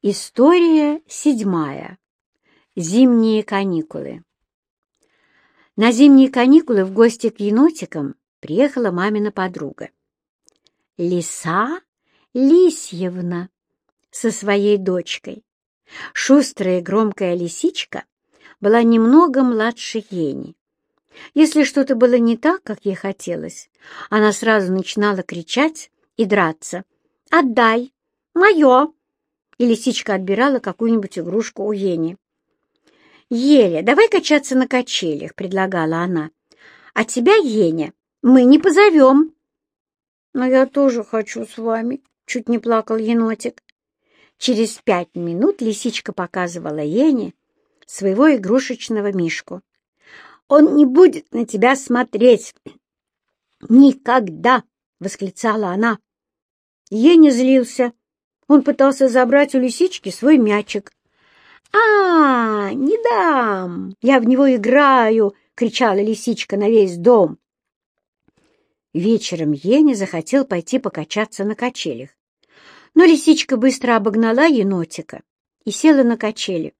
История седьмая. Зимние каникулы. На зимние каникулы в гости к енотикам приехала мамина подруга. Лиса Лисьевна со своей дочкой. Шустрая громкая лисичка была немного младше Ени. Если что-то было не так, как ей хотелось, она сразу начинала кричать и драться. «Отдай! Мое!» И лисичка отбирала какую-нибудь игрушку у Ени. «Еля, давай качаться на качелях», — предлагала она. «А тебя, Еня, мы не позовем». «Но я тоже хочу с вами», — чуть не плакал енотик. Через пять минут лисичка показывала Ене своего игрушечного мишку. «Он не будет на тебя смотреть!» «Никогда!» — восклицала она. Еня злился. Он пытался забрать у лисички свой мячик. «А, не дам! Я в него играю!» — кричала лисичка на весь дом. Вечером Еня захотел пойти покачаться на качелях. Но лисичка быстро обогнала енотика и села на качели.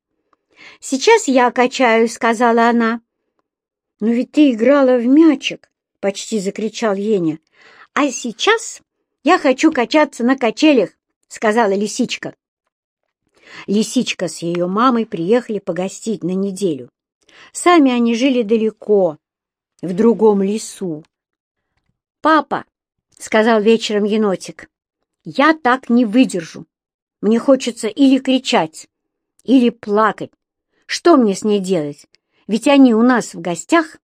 «Сейчас я качаюсь», — сказала она. «Но ведь ты играла в мячик», — почти закричал Еня. «А сейчас я хочу качаться на качелях», — сказала лисичка. Лисичка с ее мамой приехали погостить на неделю. Сами они жили далеко, в другом лесу. «Папа», — сказал вечером енотик, — «я так не выдержу. Мне хочется или кричать, или плакать. Что мне с ней делать? Ведь они у нас в гостях».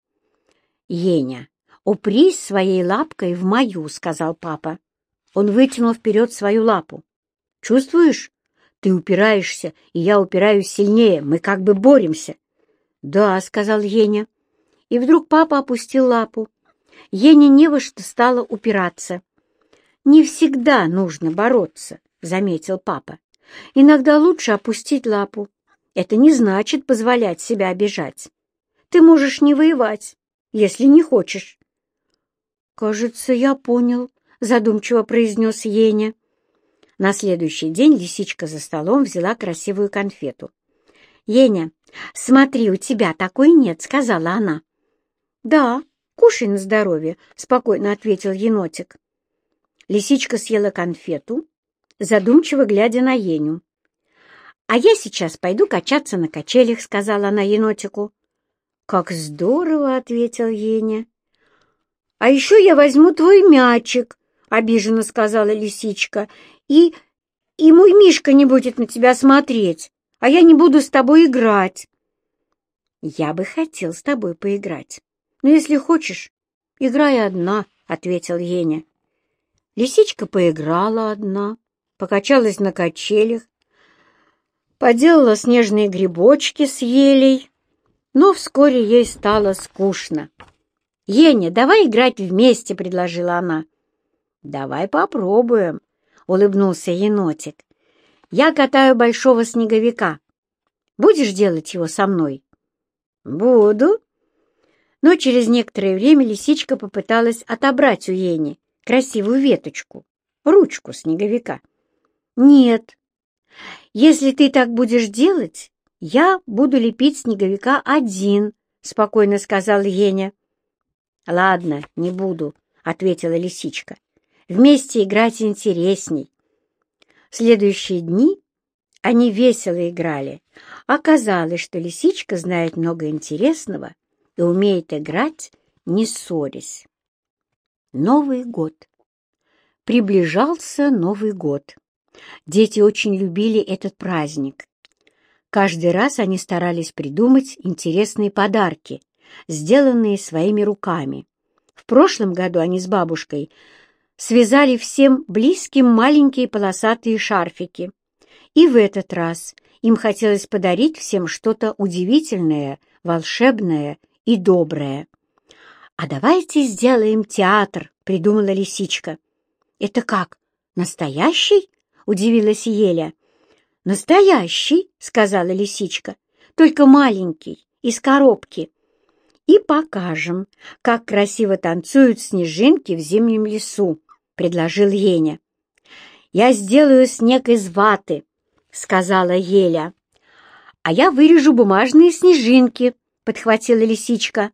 «Еня, упрись своей лапкой в мою», — сказал папа. Он вытянул вперед свою лапу. «Чувствуешь? Ты упираешься, и я упираюсь сильнее. Мы как бы боремся». «Да», — сказал Еня. И вдруг папа опустил лапу. Ене не во что стало упираться. «Не всегда нужно бороться», — заметил папа. «Иногда лучше опустить лапу. Это не значит позволять себя обижать. Ты можешь не воевать, если не хочешь». «Кажется, я понял», — задумчиво произнес Еня. На следующий день лисичка за столом взяла красивую конфету. «Еня, смотри, у тебя такой нет», — сказала она. «Да, кушай на здоровье», — спокойно ответил енотик. Лисичка съела конфету, задумчиво глядя на Еню. «А я сейчас пойду качаться на качелях», — сказала она енотику. «Как здорово!» — ответил Еня. «А еще я возьму твой мячик», — обиженно сказала лисичка, «и... и мой Мишка не будет на тебя смотреть, а я не буду с тобой играть». «Я бы хотел с тобой поиграть, но если хочешь, играй одна», — ответил Еня. Лисичка поиграла одна, покачалась на качелях, поделала снежные грибочки с елей, но вскоре ей стало скучно. «Еня, давай играть вместе», — предложила она. «Давай попробуем», — улыбнулся енотик. «Я катаю большого снеговика. Будешь делать его со мной?» «Буду». Но через некоторое время лисичка попыталась отобрать у Ени красивую веточку, ручку снеговика. «Нет, если ты так будешь делать, я буду лепить снеговика один», — спокойно сказал Еня. «Ладно, не буду», — ответила лисичка. «Вместе играть интересней». В следующие дни они весело играли. Оказалось, что лисичка знает много интересного и умеет играть, не ссорясь. Новый год. Приближался Новый год. Дети очень любили этот праздник. Каждый раз они старались придумать интересные подарки, сделанные своими руками. В прошлом году они с бабушкой связали всем близким маленькие полосатые шарфики. И в этот раз им хотелось подарить всем что-то удивительное, волшебное и доброе. «А давайте сделаем театр», — придумала лисичка. «Это как, настоящий?» — удивилась Еля. «Настоящий», — сказала лисичка, — «только маленький, из коробки и покажем, как красиво танцуют снежинки в зимнем лесу», — предложил Еня. «Я сделаю снег из ваты, сказала Еля. «А я вырежу бумажные снежинки», — подхватила лисичка.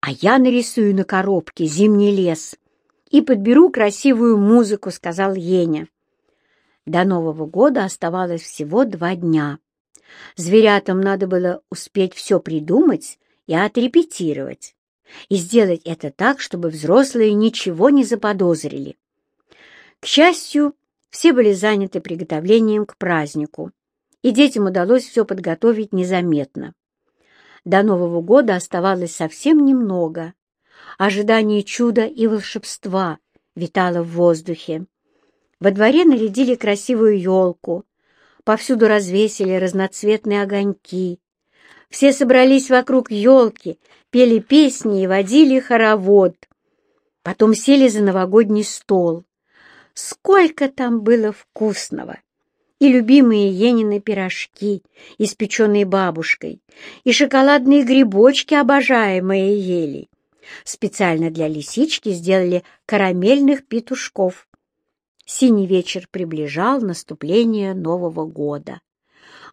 «А я нарисую на коробке зимний лес и подберу красивую музыку», — сказал Еня. До Нового года оставалось всего два дня. Зверятам надо было успеть все придумать и отрепетировать, и сделать это так, чтобы взрослые ничего не заподозрили. К счастью, все были заняты приготовлением к празднику, и детям удалось все подготовить незаметно. До Нового года оставалось совсем немного. Ожидание чуда и волшебства витало в воздухе. Во дворе нарядили красивую елку, повсюду развесили разноцветные огоньки. Все собрались вокруг елки, пели песни и водили хоровод. Потом сели за новогодний стол. Сколько там было вкусного! И любимые Енины пирожки, испеченные бабушкой, и шоколадные грибочки, обожаемые ели. Специально для лисички сделали карамельных петушков. Синий вечер приближал наступление Нового года.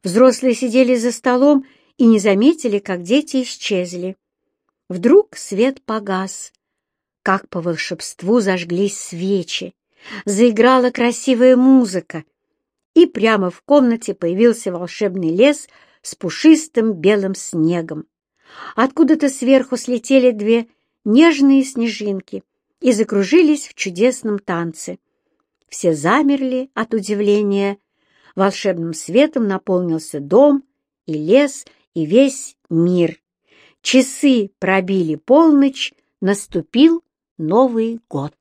Взрослые сидели за столом и не заметили, как дети исчезли. Вдруг свет погас. Как по волшебству зажглись свечи заиграла красивая музыка, и прямо в комнате появился волшебный лес с пушистым белым снегом. Откуда-то сверху слетели две нежные снежинки и закружились в чудесном танце. Все замерли от удивления. Волшебным светом наполнился дом и лес, и весь мир. Часы пробили полночь, наступил Новый год.